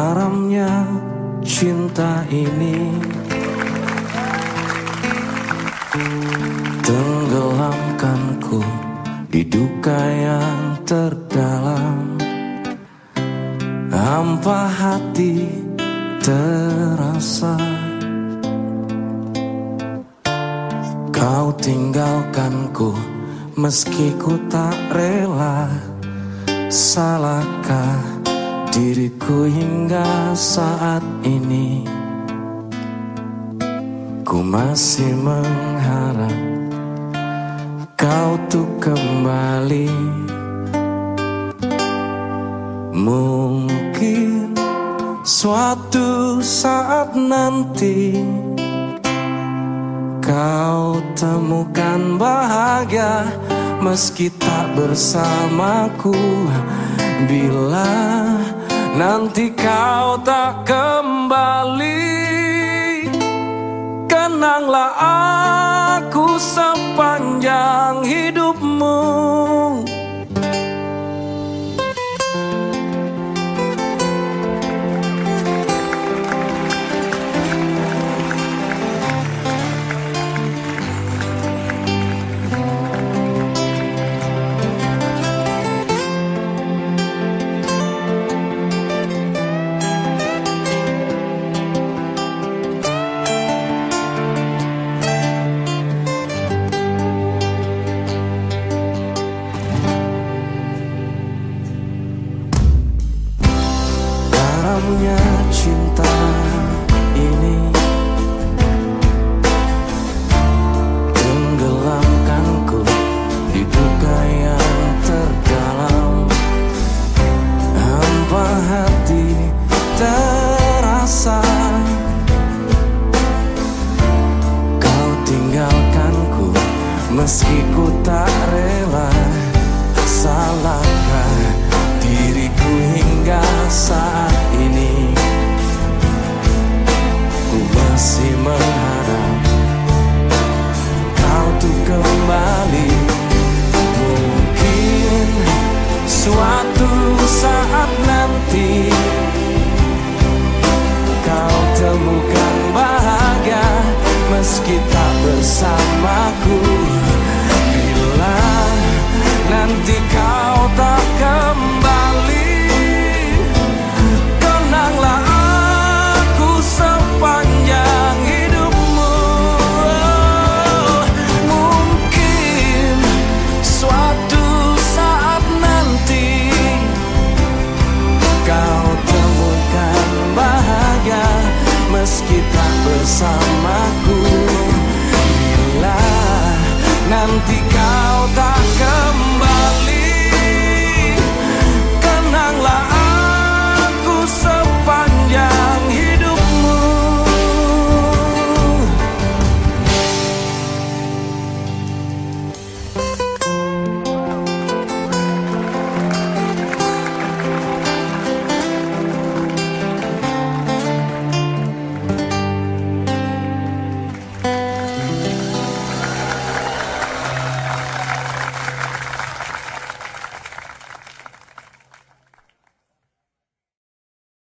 Karamnya cinta ini. Tenggelamkanku di duka yang terdalam. Hampa hati terasa. Kau tinggalkanku meski ku tak rela. Salahkah diriku hingga saat ini Ku masih mengharap kau tuh kembali. Mungkin suatu saat nanti Kau temukan bahagia meski tak bersamaku. Bila nanti kau tak kembali. Kenanglah aku sepanjang Garamnya cinta ini Tenggelamkanku di duka yang terdalam. Hampa hati terasa Kau tinggalkanku meski ku tak rela. Salahkah diriku hingga saat romántica.